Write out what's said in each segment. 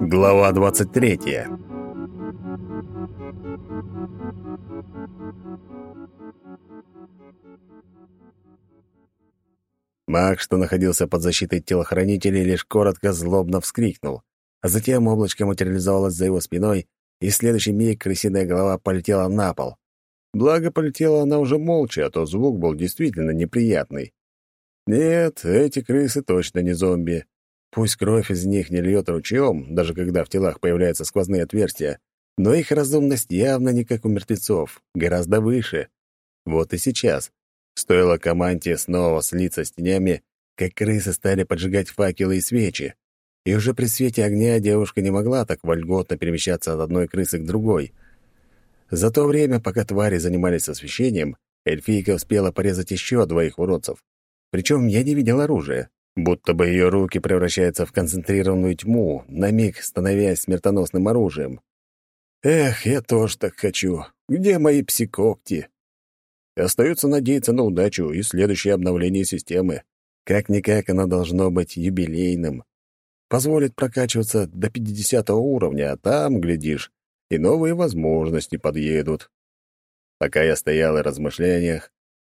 Глава 23 Маг, что находился под защитой телохранителей, лишь коротко злобно вскрикнул, а затем облачко материализовалось за его спиной, и в следующий миг крысиная голова полетела на пол. Благо, полетела она уже молча, а то звук был действительно неприятный. Нет, эти крысы точно не зомби. Пусть кровь из них не льет ручьем, даже когда в телах появляются сквозные отверстия, но их разумность явно не как у мертвецов, гораздо выше. Вот и сейчас. Стоило команде снова слиться с тенями, как крысы стали поджигать факелы и свечи. И уже при свете огня девушка не могла так вольготно перемещаться от одной крысы к другой. За то время, пока твари занимались освещением, эльфийка успела порезать еще двоих уродцев. Причем я не видел оружия, будто бы ее руки превращаются в концентрированную тьму, на миг становясь смертоносным оружием. Эх, я тоже так хочу. Где мои псикокти? Остается надеяться на удачу и следующее обновление системы. Как-никак оно должно быть юбилейным. Позволит прокачиваться до 50 уровня, а там, глядишь, и новые возможности подъедут. Пока я стоял в размышлениях,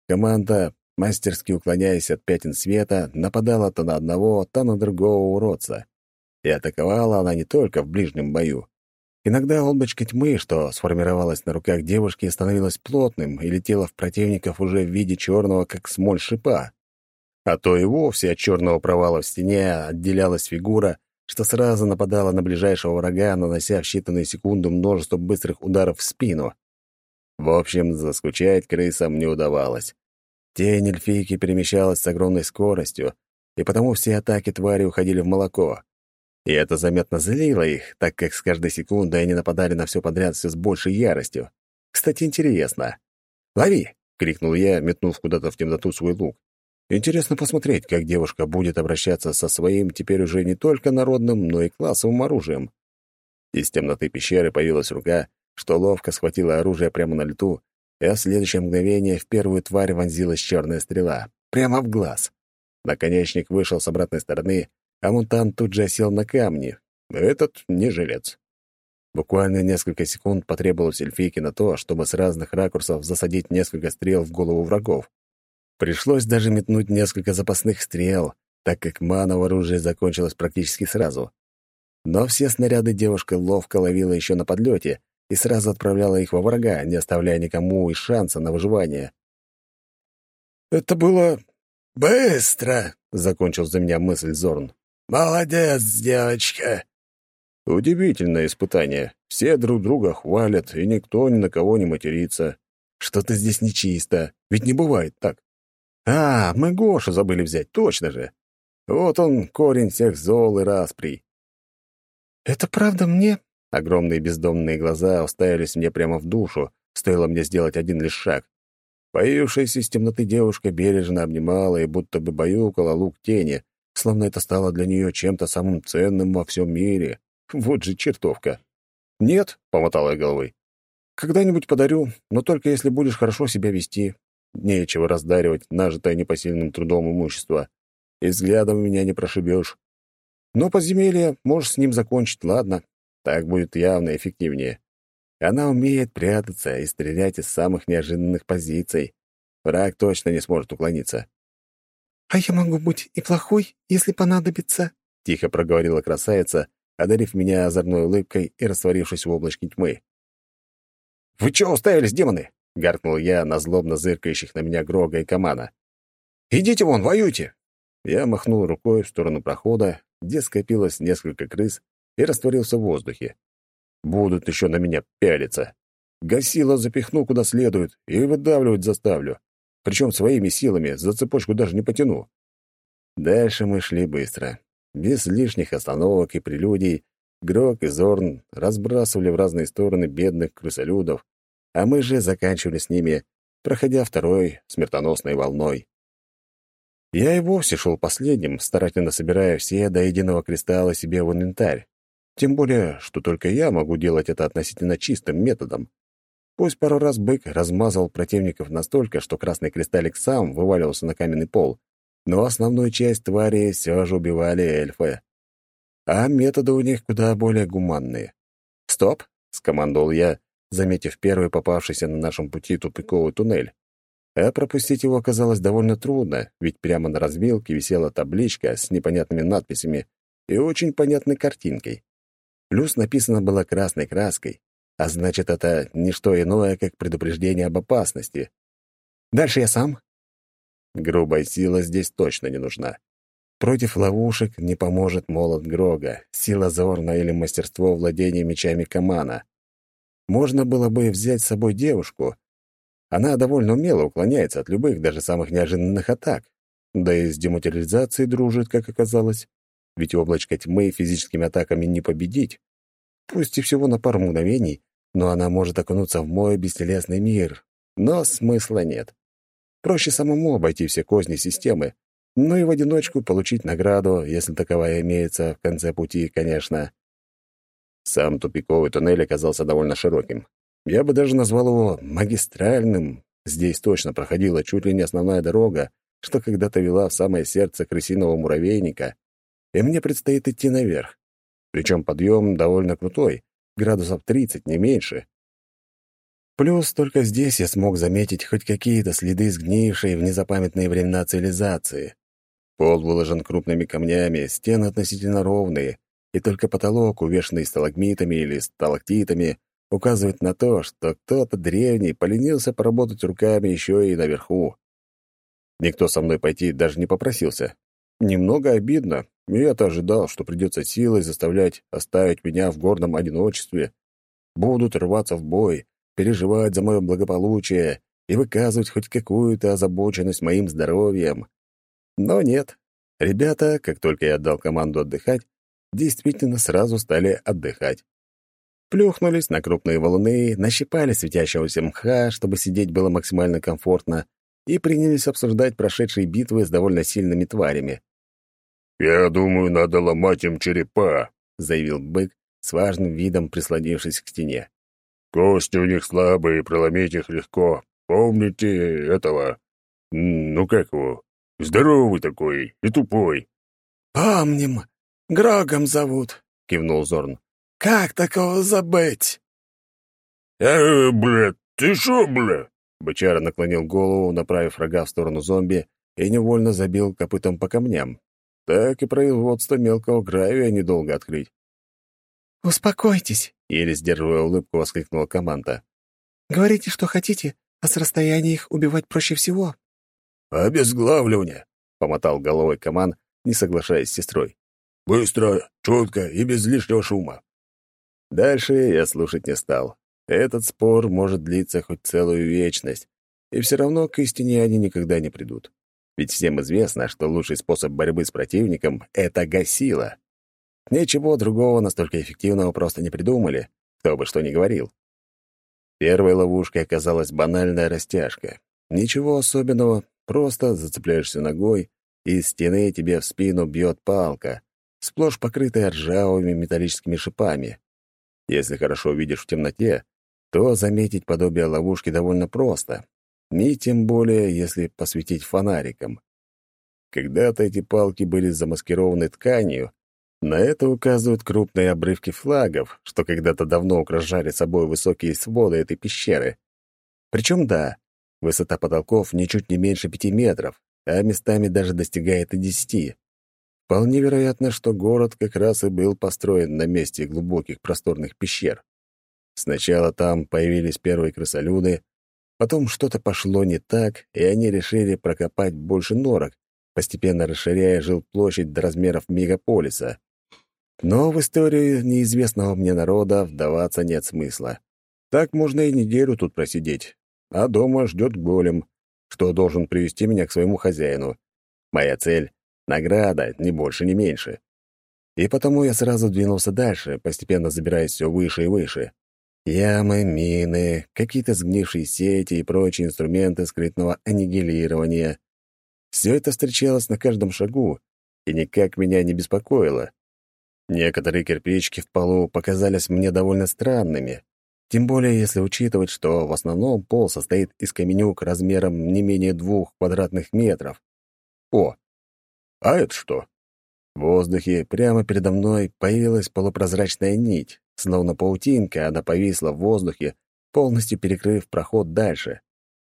команда, мастерски уклоняясь от пятен света, нападала то на одного, то на другого уродца. И атаковала она не только в ближнем бою. Иногда облачко тьмы, что сформировалось на руках девушки, становилось плотным и летело в противников уже в виде черного, как смоль шипа. А то и вовсе от черного провала в стене отделялась фигура, что сразу нападала на ближайшего врага, нанося в считанные секунды множество быстрых ударов в спину. В общем, заскучать крысам не удавалось. Тень эльфийки перемещалась с огромной скоростью, и потому все атаки твари уходили в молоко. И это заметно злило их, так как с каждой секундой они нападали на все подряд все с большей яростью. Кстати, интересно. «Лови!» — крикнул я, метнув куда-то в темноту свой лук. Интересно посмотреть, как девушка будет обращаться со своим теперь уже не только народным, но и классовым оружием. Из темноты пещеры появилась рука, что ловко схватила оружие прямо на лету, и в следующее мгновение в первую тварь вонзилась черная стрела. Прямо в глаз. Наконечник вышел с обратной стороны, а мутант тут же осел на камни. Этот не жилец. Буквально несколько секунд потребовалось эльфийке на то, чтобы с разных ракурсов засадить несколько стрел в голову врагов. Пришлось даже метнуть несколько запасных стрел, так как мана в оружии закончилась практически сразу. Но все снаряды девушка ловко ловила еще на подлете и сразу отправляла их во врага, не оставляя никому и шанса на выживание. «Это было быстро», — закончил за меня мысль Зорн. «Молодец, девочка!» Удивительное испытание. Все друг друга хвалят, и никто ни на кого не матерится. Что-то здесь нечисто, ведь не бывает так. А, мы Гошу забыли взять, точно же. Вот он, корень всех зол и расприй. «Это правда мне?» Огромные бездомные глаза уставились мне прямо в душу, стоило мне сделать один лишь шаг. Появившаяся из темноты девушка бережно обнимала и будто бы баюкала лук тени, словно это стало для нее чем-то самым ценным во всем мире. Вот же чертовка. «Нет», — помотала я головой. «Когда-нибудь подарю, но только если будешь хорошо себя вести. Нечего раздаривать нажитое непосильным трудом имущество. И взглядом меня не прошибешь. Но подземелье можешь с ним закончить, ладно. Так будет явно эффективнее. Она умеет прятаться и стрелять из самых неожиданных позиций. Враг точно не сможет уклониться. «А я могу быть и плохой, если понадобится», — тихо проговорила красавица, одарив меня озорной улыбкой и растворившись в облачке тьмы. «Вы чего уставились, демоны?» — гаркнул я на злобно зыркающих на меня Грога и Камана. «Идите вон, воюйте!» Я махнул рукой в сторону прохода, где скопилось несколько крыс, и растворился в воздухе. Будут еще на меня пялиться. Гасила запихну куда следует и выдавливать заставлю причем своими силами за цепочку даже не потяну. Дальше мы шли быстро. Без лишних остановок и прелюдий Грок и Зорн разбрасывали в разные стороны бедных крысолюдов, а мы же заканчивали с ними, проходя второй смертоносной волной. Я и вовсе шел последним, старательно собирая все до единого кристалла себе в инвентарь. Тем более, что только я могу делать это относительно чистым методом. Пусть пару раз бык размазал противников настолько, что красный кристаллик сам вываливался на каменный пол, но основную часть твари все же убивали эльфы. а методы у них куда более гуманные. «Стоп!» — скомандовал я, заметив первый попавшийся на нашем пути тупиковый туннель. А пропустить его оказалось довольно трудно, ведь прямо на развилке висела табличка с непонятными надписями и очень понятной картинкой. Плюс написано было красной краской, а значит, это не что иное, как предупреждение об опасности. Дальше я сам. Грубая сила здесь точно не нужна. Против ловушек не поможет молот Грога, сила Зорна или мастерство владения мечами Камана. Можно было бы взять с собой девушку. Она довольно умело уклоняется от любых, даже самых неожиданных атак. Да и с дематериализацией дружит, как оказалось. Ведь облачко тьмы физическими атаками не победить. Пусть и всего на пару мгновений, но она может окунуться в мой бестелесный мир. Но смысла нет. Проще самому обойти все козни системы, ну и в одиночку получить награду, если таковая имеется в конце пути, конечно. Сам тупиковый туннель оказался довольно широким. Я бы даже назвал его магистральным. Здесь точно проходила чуть ли не основная дорога, что когда-то вела в самое сердце крысиного муравейника, и мне предстоит идти наверх. Причем подъем довольно крутой, градусов 30, не меньше. Плюс только здесь я смог заметить хоть какие-то следы сгнившей в незапамятные времена цивилизации. Пол выложен крупными камнями, стены относительно ровные, и только потолок, увешанный сталагмитами или сталактитами, указывает на то, что кто-то древний поленился поработать руками еще и наверху. Никто со мной пойти даже не попросился. Немного обидно. Я-то ожидал, что придется силой заставлять оставить меня в горном одиночестве. Будут рваться в бой, переживать за мое благополучие и выказывать хоть какую-то озабоченность моим здоровьем. Но нет. Ребята, как только я отдал команду отдыхать, действительно сразу стали отдыхать. Плюхнулись на крупные валуны, нащипали светящегося мха, чтобы сидеть было максимально комфортно, и принялись обсуждать прошедшие битвы с довольно сильными тварями. «Я думаю, надо ломать им черепа», — заявил бык, с важным видом прислонившись к стене. «Кости у них слабые, проломить их легко. Помните этого? Ну как его? Здоровый такой и тупой». «Помним. Грогом зовут», — кивнул Зорн. «Как такого забыть?» «Э, блядь, ты шо, бля?» Бычара наклонил голову, направив рога в сторону зомби, и невольно забил копытом по камням. Так и производство мелкого гравия недолго открыть. «Успокойтесь», — еле сдерживая улыбку, воскликнула команда. «Говорите, что хотите, а с расстояния их убивать проще всего. «Обезглавливание», — помотал головой Каман, не соглашаясь с сестрой. «Быстро, четко и без лишнего шума». Дальше я слушать не стал. Этот спор может длиться хоть целую вечность, и все равно к истине они никогда не придут. Ведь всем известно, что лучший способ борьбы с противником — это гасила. Ничего другого настолько эффективного просто не придумали, кто бы что ни говорил. Первой ловушкой оказалась банальная растяжка. Ничего особенного, Просто зацепляешься ногой, и стены тебе в спину бьет палка, сплошь покрытая ржавыми металлическими шипами. Если хорошо видишь в темноте, то заметить подобие ловушки довольно просто, и тем более, если посветить фонариком. Когда-то эти палки были замаскированы тканью, на это указывают крупные обрывки флагов, что когда-то давно украшали собой высокие своды этой пещеры. Причем да, Высота потолков ничуть не меньше пяти метров, а местами даже достигает и десяти. Вполне вероятно, что город как раз и был построен на месте глубоких просторных пещер. Сначала там появились первые крысолюды, потом что-то пошло не так, и они решили прокопать больше норок, постепенно расширяя жилплощадь до размеров мегаполиса. Но в историю неизвестного мне народа вдаваться нет смысла. Так можно и неделю тут просидеть, а дома ждет голем, что должен привести меня к своему хозяину. Моя цель — награда, ни больше, ни меньше. И потому я сразу двинулся дальше, постепенно забираясь все выше и выше. Ямы, мины, какие-то сгнившие сети и прочие инструменты скрытного аннигилирования. Все это встречалось на каждом шагу и никак меня не беспокоило. Некоторые кирпичики в полу показались мне довольно странными, тем более, если учитывать, что в основном пол состоит из каменюк размером не менее двух квадратных метров. О, а это что? В воздухе прямо передо мной появилась полупрозрачная нить. Словно паутинка, она повисла в воздухе, полностью перекрыв проход дальше.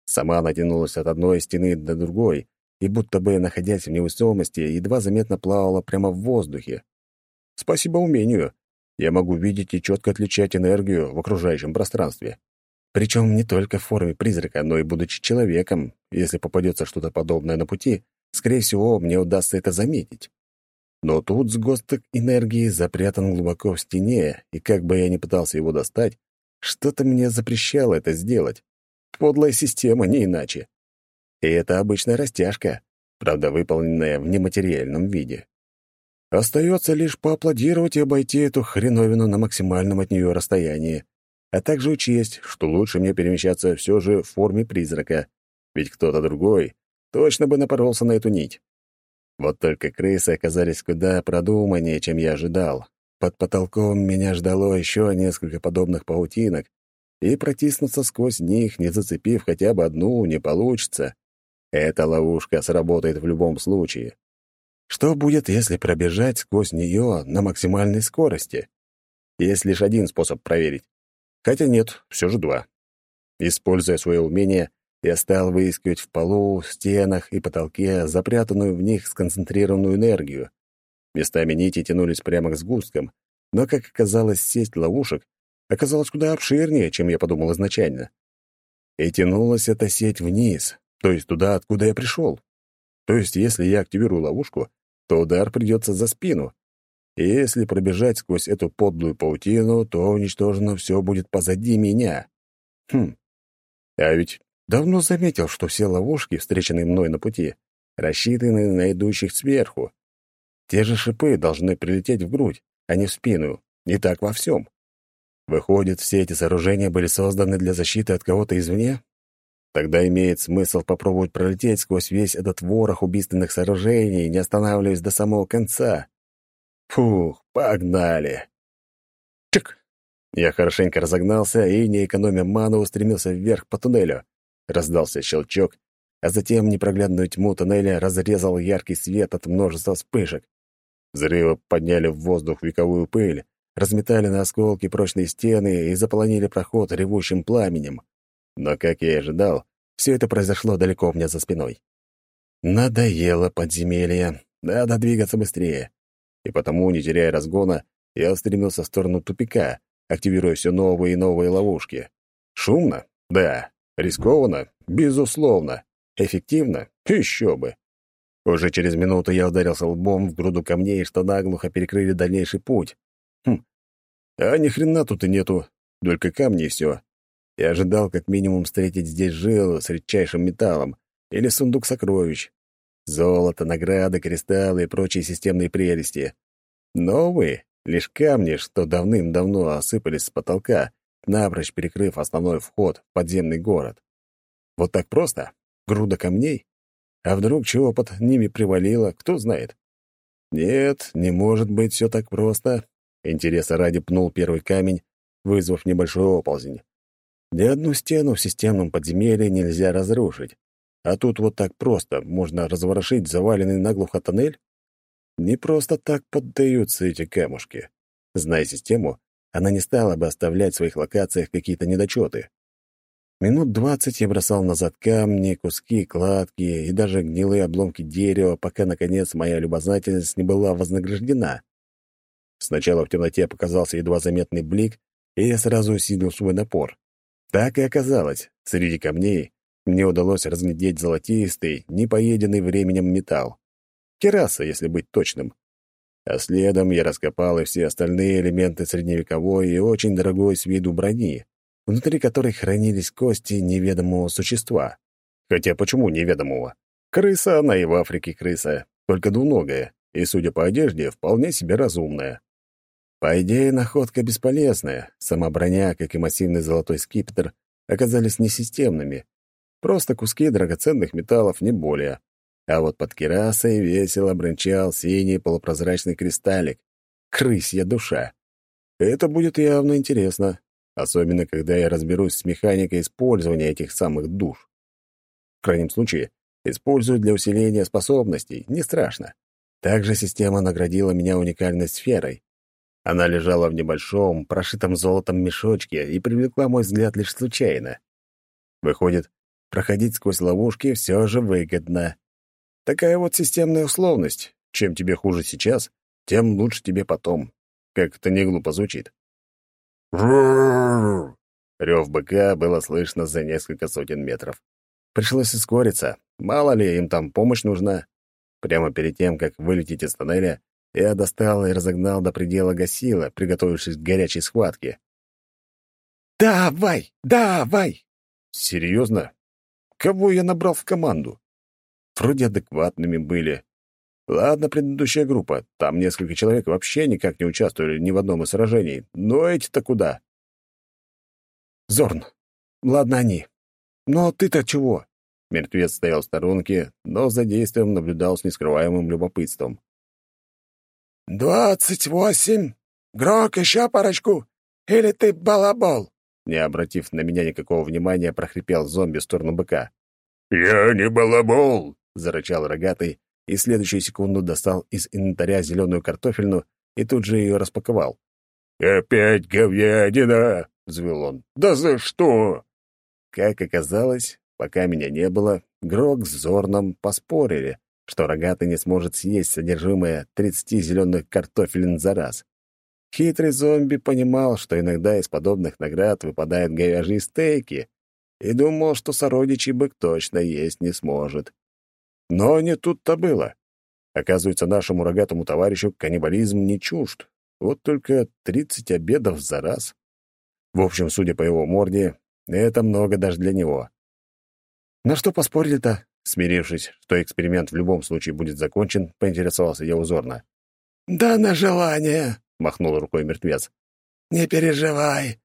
Сама натянулась от одной стены до другой, и будто бы, находясь в невесомости, едва заметно плавала прямо в воздухе. Спасибо умению. Я могу видеть и четко отличать энергию в окружающем пространстве. Причем не только в форме призрака, но и будучи человеком. Если попадется что-то подобное на пути, скорее всего, мне удастся это заметить. Но тут сгусток энергии запрятан глубоко в стене, и как бы я ни пытался его достать, что-то мне запрещало это сделать. Подлая система, не иначе. И это обычная растяжка, правда, выполненная в нематериальном виде. Остается лишь поаплодировать и обойти эту хреновину на максимальном от нее расстоянии, а также учесть, что лучше мне перемещаться все же в форме призрака, ведь кто-то другой точно бы напоролся на эту нить. Вот только крысы оказались куда продуманнее, чем я ожидал. Под потолком меня ждало еще несколько подобных паутинок, и протиснуться сквозь них, не зацепив хотя бы одну, не получится. Эта ловушка сработает в любом случае. Что будет, если пробежать сквозь нее на максимальной скорости? Есть лишь один способ проверить. Хотя нет, все же два. Используя свое умение, я стал выискивать в полу, стенах и потолке запрятанную в них сконцентрированную энергию. Местами нити тянулись прямо к сгусткам, но, как оказалось, сеть ловушек оказалась куда обширнее, чем я подумал изначально. И тянулась эта сеть вниз, то есть туда, откуда я пришел. То есть, если я активирую ловушку, то удар придется за спину. И если пробежать сквозь эту подлую паутину, то уничтожено все будет позади меня. Хм. А ведь давно заметил, что все ловушки, встреченные мной на пути, рассчитаны на идущих сверху. Те же шипы должны прилететь в грудь, а не в спину. Не так во всем. Выходит, все эти сооружения были созданы для защиты от кого-то извне? Тогда имеет смысл попробовать пролететь сквозь весь этот ворох убийственных сооружений, не останавливаясь до самого конца. Фух, погнали! Чик! Я хорошенько разогнался и, не экономя ману, устремился вверх по туннелю. Раздался щелчок, а затем непроглядную тьму туннеля разрезал яркий свет от множества вспышек. Взрывы подняли в воздух вековую пыль, разметали на осколки прочные стены и заполонили проход ревущим пламенем. Но, как я и ожидал, все это произошло далеко у меня за спиной. Надоело подземелье, надо двигаться быстрее. И потому, не теряя разгона, я устремился в сторону тупика, активируя все новые и новые ловушки. Шумно? Да. Рискованно? Безусловно. Эффективно? Еще бы. Уже через минуту я ударился лбом в груду камней, что наглухо перекрыли дальнейший путь. Хм. А ни хрена тут и нету. Только камни и все. Я ожидал как минимум встретить здесь жилу с редчайшим металлом или сундук сокровищ. Золото, награды, кристаллы и прочие системные прелести. Но, увы, лишь камни, что давным-давно осыпались с потолка, напрочь перекрыв основной вход в подземный город. Вот так просто? Груда камней? А вдруг чего под ними привалило, кто знает? Нет, не может быть все так просто. Интереса ради пнул первый камень, вызвав небольшой оползень. Ни одну стену в системном подземелье нельзя разрушить. А тут вот так просто можно разворошить заваленный наглухо тоннель? Не просто так поддаются эти камушки. Зная систему, она не стала бы оставлять в своих локациях какие-то недочеты. Минут двадцать я бросал назад камни, куски, кладки и даже гнилые обломки дерева, пока, наконец, моя любознательность не была вознаграждена. Сначала в темноте показался едва заметный блик, и я сразу усилил свой напор. Так и оказалось. Среди камней мне удалось разглядеть золотистый, непоеденный временем металл. Кераса, если быть точным. А следом я раскопал и все остальные элементы средневековой и очень дорогой с виду брони, внутри которой хранились кости неведомого существа. Хотя почему неведомого? Крыса она и в Африке крыса, только двуногая, и, судя по одежде, вполне себе разумная. По идее, находка бесполезная. Сама броня, как и массивный золотой скипетр, оказались несистемными. Просто куски драгоценных металлов, не более. А вот под керасой весело бренчал синий полупрозрачный кристаллик. Крысья душа. Это будет явно интересно, особенно когда я разберусь с механикой использования этих самых душ. В крайнем случае, использую для усиления способностей, не страшно. Также система наградила меня уникальной сферой. Она лежала в небольшом, прошитом золотом мешочке и привлекла мой взгляд лишь случайно. Выходит, проходить сквозь ловушки все же выгодно. Такая вот системная условность. Чем тебе хуже сейчас, тем лучше тебе потом. Как это не глупо звучит. Рев быка было слышно за несколько сотен метров. Пришлось ускориться. Мало ли, им там помощь нужна. Прямо перед тем, как вылететь из тоннеля, я достал и разогнал до предела гасила, приготовившись к горячей схватке. «Давай! Давай!» «Серьезно? Кого я набрал в команду?» Вроде адекватными были. Ладно, предыдущая группа. Там несколько человек вообще никак не участвовали ни в одном из сражений. Но эти-то куда? Зорн. Ладно они. Но ты-то чего? Мертвец стоял в сторонке, но за действием наблюдал с нескрываемым любопытством. «Двадцать восемь! Грок, еще парочку! Или ты балабол?» Не обратив на меня никакого внимания, прохрипел зомби в сторону быка. «Я не балабол!» — зарычал рогатый, и следующую секунду достал из инвентаря зеленую картофельну и тут же ее распаковал. «Опять говядина!» — взвыл он. «Да за что?» Как оказалось, пока меня не было, Грок с Зорном поспорили, что рогатый не сможет съесть содержимое тридцати зеленых картофелин за раз. Хитрый зомби понимал, что иногда из подобных наград выпадают говяжьи стейки, и думал, что сородичий бык точно есть не сможет. Но не тут-то было. Оказывается, нашему рогатому товарищу каннибализм не чужд. Вот только тридцать обедов за раз. В общем, судя по его морде, это много даже для него. На что поспорили-то? Смирившись, что эксперимент в любом случае будет закончен, поинтересовался я узорно. «Да на желание», — махнул рукой мертвец. «Не переживай,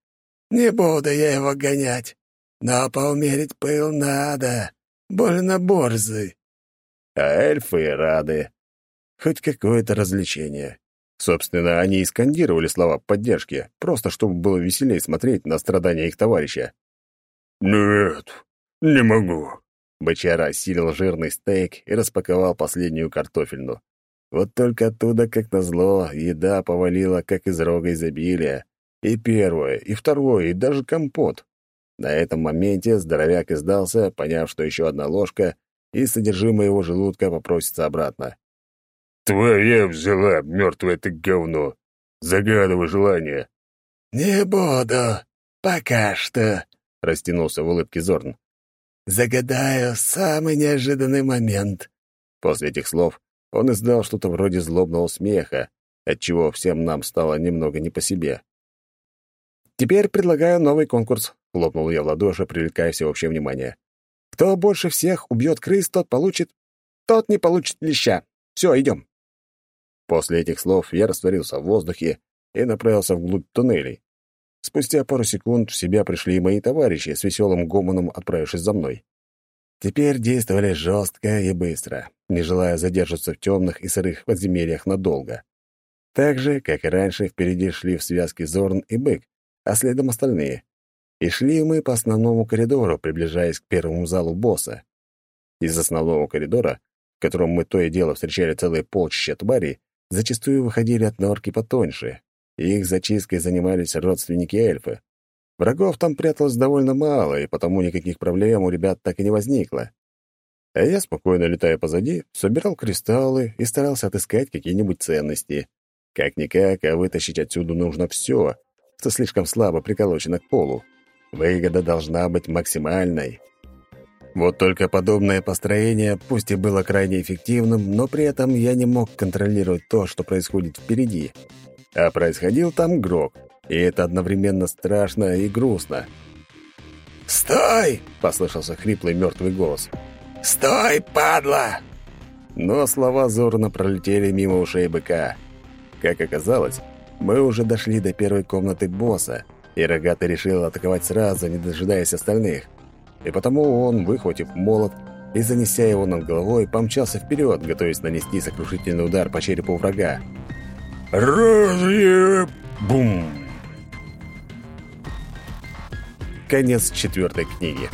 не буду я его гонять, но поумерить пыл надо, больно борзый». А эльфы рады. Хоть какое-то развлечение. Собственно, они и скандировали слова поддержки, просто чтобы было веселее смотреть на страдания их товарища. «Нет, не могу», Бычара осилил жирный стейк и распаковал последнюю картофельну. Вот только оттуда, как назло, еда повалила, как из рога изобилия. И первое, и второе, и даже компот. На этом моменте здоровяк издался, поняв, что еще одна ложка, и содержимое его желудка попросится обратно. «Твоя взяла, мертвое ты говно! Загадывай желание!» «Не буду, пока что», — растянулся в улыбке Зорн. Загадаю самый неожиданный момент». После этих слов он издал что-то вроде злобного смеха, отчего всем нам стало немного не по себе. «Теперь предлагаю новый конкурс», — хлопнул я в ладоши, привлекая всеобщее внимание. «Кто больше всех убьет крыс, тот получит... Тот не получит леща. Все, идем». После этих слов я растворился в воздухе и направился вглубь туннелей. Спустя пару секунд в себя пришли мои товарищи, с веселым гомоном отправившись за мной. Теперь действовали жестко и быстро, не желая задержаться в темных и сырых подземельях надолго. Так же, как и раньше, впереди шли в связке Зорн и Бык, а следом остальные. И шли мы по основному коридору, приближаясь к первому залу босса. Из основного коридора, в котором мы то и дело встречали целые полчища тварей, зачастую выходили от норки потоньше, их зачисткой занимались родственники эльфы. Врагов там пряталось довольно мало, и потому никаких проблем у ребят так и не возникло. А я, спокойно летая позади, собирал кристаллы и старался отыскать какие-нибудь ценности. Как-никак, а вытащить отсюда нужно все, что слишком слабо приколочено к полу. Выгода должна быть максимальной. Вот только подобное построение, пусть и было крайне эффективным, но при этом я не мог контролировать то, что происходит впереди. А происходил там грок, и это одновременно страшно и грустно. «Стой!» — послышался хриплый мертвый голос. «Стой, падла!» Но слова зорно пролетели мимо ушей быка. Как оказалось, мы уже дошли до первой комнаты босса, и рогатый решил атаковать сразу, не дожидаясь остальных. И потому он, выхватив молот и занеся его над головой, помчался вперед, готовясь нанести сокрушительный удар по черепу врага. Разъеб! Бум! Конец четвертой книги.